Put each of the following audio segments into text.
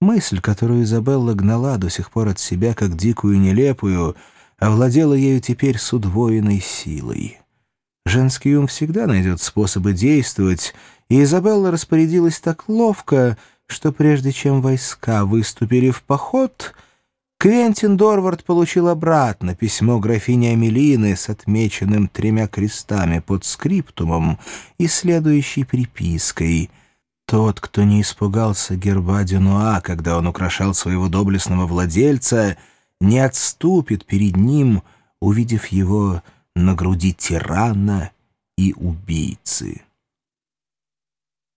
Мысль, которую Изабелла гнала до сих пор от себя как дикую и нелепую, овладела ею теперь с удвоенной силой. Женский ум всегда найдет способы действовать, и Изабелла распорядилась так ловко, что прежде чем войска выступили в поход, Квентин Дорвард получил обратно письмо графини Амелины с отмеченным тремя крестами под скриптумом и следующей припиской — тот, кто не испугался герба Дюнуа, когда он украшал своего доблестного владельца, не отступит перед ним, увидев его на груди тирана и убийцы.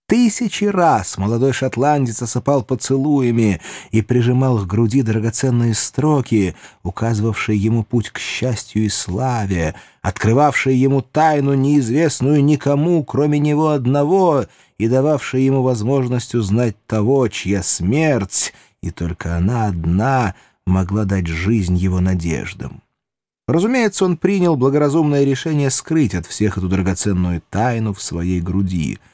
Тысячи раз молодой шотландец осыпал поцелуями и прижимал к груди драгоценные строки, указывавшие ему путь к счастью и славе, открывавшие ему тайну, неизвестную никому, кроме него одного, и дававшие ему возможность узнать того, чья смерть, и только она одна могла дать жизнь его надеждам. Разумеется, он принял благоразумное решение скрыть от всех эту драгоценную тайну в своей груди —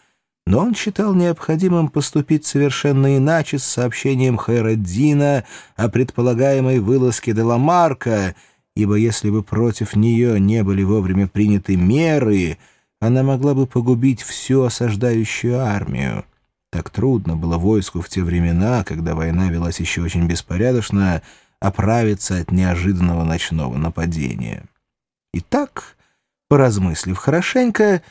но он считал необходимым поступить совершенно иначе с сообщением Хайраддина о предполагаемой вылазке Деламарка, ибо если бы против нее не были вовремя приняты меры, она могла бы погубить всю осаждающую армию. Так трудно было войску в те времена, когда война велась еще очень беспорядочно, оправиться от неожиданного ночного нападения. Итак, поразмыслив хорошенько,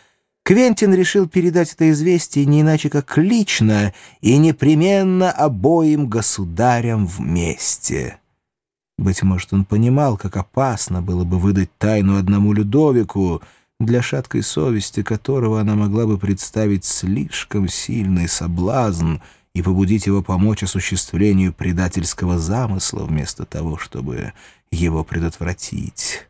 Квентин решил передать это известие не иначе как лично и непременно обоим государям вместе. Быть может, он понимал, как опасно было бы выдать тайну одному Людовику, для шаткой совести которого она могла бы представить слишком сильный соблазн и побудить его помочь осуществлению предательского замысла вместо того, чтобы его предотвратить.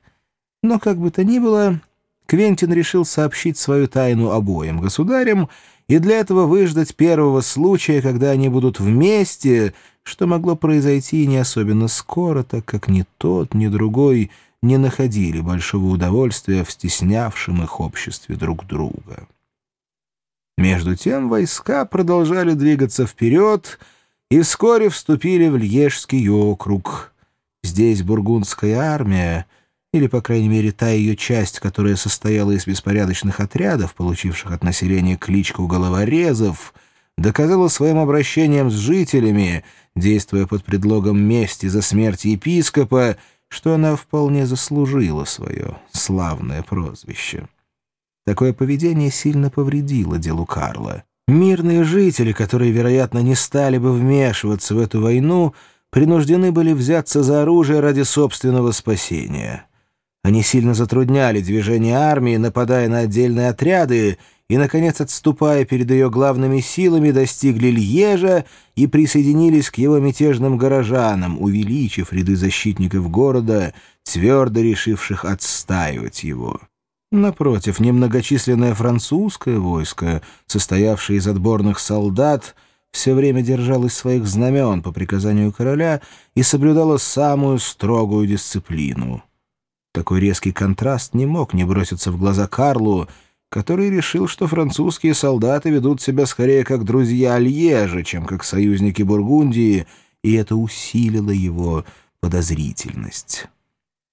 Но, как бы то ни было, Квентин решил сообщить свою тайну обоим государям и для этого выждать первого случая, когда они будут вместе, что могло произойти не особенно скоро, так как ни тот, ни другой не находили большого удовольствия в стеснявшем их обществе друг друга. Между тем войска продолжали двигаться вперед и вскоре вступили в Льежский округ. Здесь бургундская армия — или, по крайней мере, та ее часть, которая состояла из беспорядочных отрядов, получивших от населения кличку головорезов, доказала своим обращением с жителями, действуя под предлогом мести за смерть епископа, что она вполне заслужила свое славное прозвище. Такое поведение сильно повредило делу Карла. Мирные жители, которые, вероятно, не стали бы вмешиваться в эту войну, принуждены были взяться за оружие ради собственного спасения. Они сильно затрудняли движение армии, нападая на отдельные отряды, и, наконец, отступая перед ее главными силами, достигли Льежа и присоединились к его мятежным горожанам, увеличив ряды защитников города, твердо решивших отстаивать его. Напротив, немногочисленное французское войско, состоявшее из отборных солдат, все время держалось своих знамен по приказанию короля и соблюдало самую строгую дисциплину. Такой резкий контраст не мог не броситься в глаза Карлу, который решил, что французские солдаты ведут себя скорее как друзья Альежа, чем как союзники Бургундии, и это усилило его подозрительность.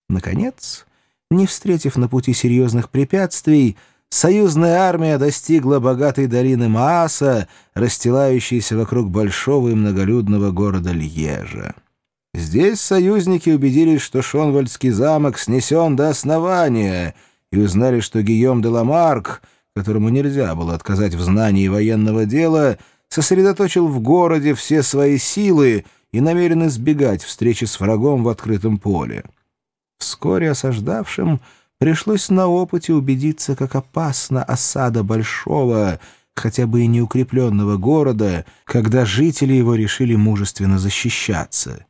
Наконец, не встретив на пути серьезных препятствий, союзная армия достигла богатой долины Мааса, расстилающейся вокруг большого и многолюдного города Льежа. Здесь союзники убедились, что Шонвальдский замок снесен до основания, и узнали, что Гийом де Ламарк, которому нельзя было отказать в знании военного дела, сосредоточил в городе все свои силы и намерен избегать встречи с врагом в открытом поле. Вскоре осаждавшим пришлось на опыте убедиться, как опасна осада большого, хотя бы и неукрепленного города, когда жители его решили мужественно защищаться.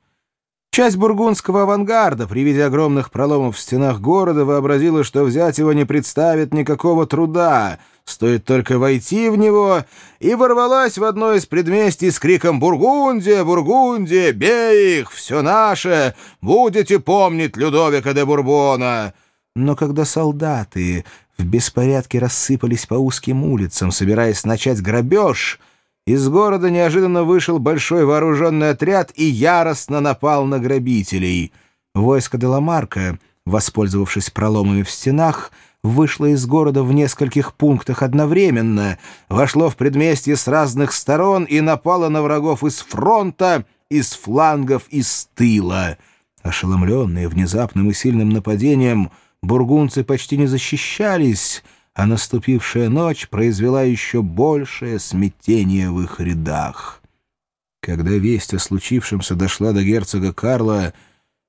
Часть бургундского авангарда при виде огромных проломов в стенах города вообразила, что взять его не представит никакого труда, стоит только войти в него, и ворвалась в одно из предместий с криком «Бургундия! Бургундия! Бей их! Все наше! Будете помнить Людовика де Бурбона!» Но когда солдаты в беспорядке рассыпались по узким улицам, собираясь начать грабеж, из города неожиданно вышел большой вооруженный отряд и яростно напал на грабителей. Войско Деламарка, воспользовавшись проломами в стенах, вышло из города в нескольких пунктах одновременно, вошло в предместье с разных сторон и напало на врагов из фронта, из флангов и с тыла. Ошеломленные внезапным и сильным нападением, бургунцы почти не защищались, а наступившая ночь произвела еще большее смятение в их рядах. Когда весть о случившемся дошла до герцога Карла,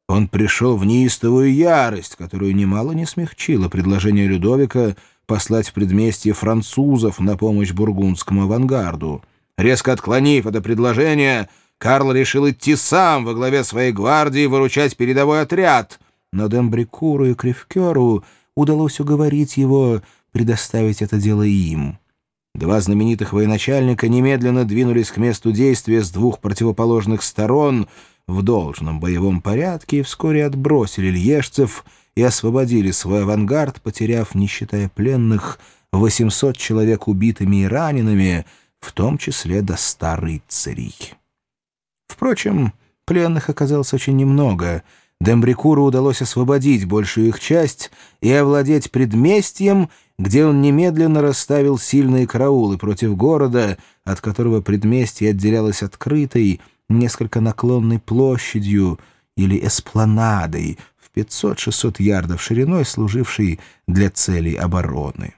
он пришел в неистовую ярость, которую немало не смягчило предложение Людовика послать в предместье французов на помощь бургундскому авангарду. Резко отклонив это предложение, Карл решил идти сам во главе своей гвардии выручать передовой отряд, но Дембрикуру и Кривкеру удалось уговорить его предоставить это дело им. Два знаменитых военачальника немедленно двинулись к месту действия с двух противоположных сторон — в должном боевом порядке и вскоре отбросили льежцев и освободили свой авангард, потеряв, не считая пленных, 800 человек убитыми и ранеными, в том числе до ста рыцарей. Впрочем, пленных оказалось очень немного. Дембрикуру удалось освободить большую их часть и овладеть предместьем, где он немедленно расставил сильные караулы против города, от которого предместье отделялось открытой, несколько наклонной площадью или эспланадой в 500-600 ярдов шириной, служившей для целей обороны.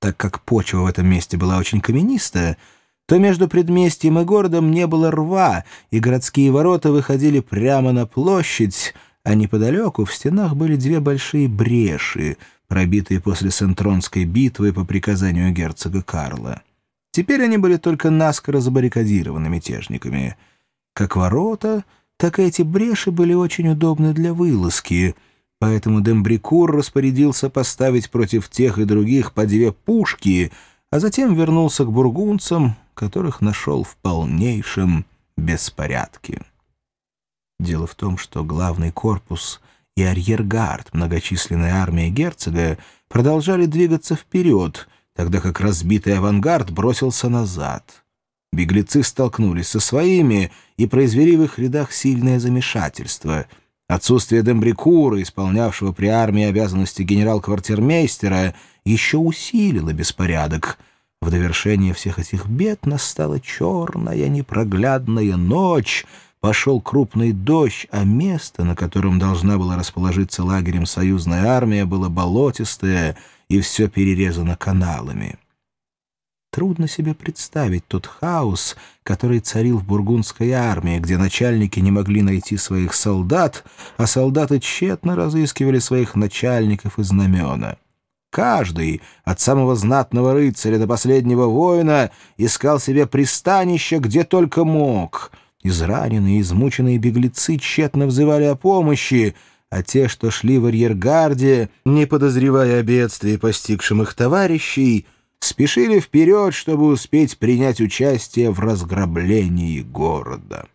Так как почва в этом месте была очень каменистая, то между предместьем и городом не было рва, и городские ворота выходили прямо на площадь, а неподалеку в стенах были две большие бреши, пробитые после Сентронской битвы по приказанию герцога Карла. Теперь они были только наскоро забаррикадированы мятежниками. Как ворота, так и эти бреши были очень удобны для вылазки, поэтому Дембрикур распорядился поставить против тех и других по две пушки, а затем вернулся к бургунцам, которых нашел в полнейшем беспорядке. Дело в том, что главный корпус и арьергард многочисленной армии герцога продолжали двигаться вперед — тогда как разбитый авангард бросился назад. Беглецы столкнулись со своими и произвели в их рядах сильное замешательство. Отсутствие Дембрикура, исполнявшего при армии обязанности генерал-квартирмейстера, еще усилило беспорядок. В довершение всех этих бед настала черная непроглядная ночь, пошел крупный дождь, а место, на котором должна была расположиться лагерем союзная армия, было болотистое — и все перерезано каналами. Трудно себе представить тот хаос, который царил в бургундской армии, где начальники не могли найти своих солдат, а солдаты тщетно разыскивали своих начальников и знамена. Каждый, от самого знатного рыцаря до последнего воина, искал себе пристанище, где только мог. Израненные измученные беглецы тщетно взывали о помощи — а те, что шли в арьергарде, не подозревая о бедствии, постигшим их товарищей, спешили вперед, чтобы успеть принять участие в разграблении города.